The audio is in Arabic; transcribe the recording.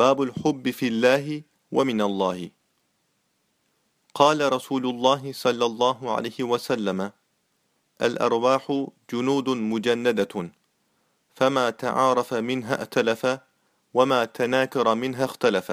باب الحب في الله ومن الله. قال رسول الله صلى الله عليه وسلم الأرواح جنود مجندة فما تعارف منها ائتلف وما تناكر منها اختلف.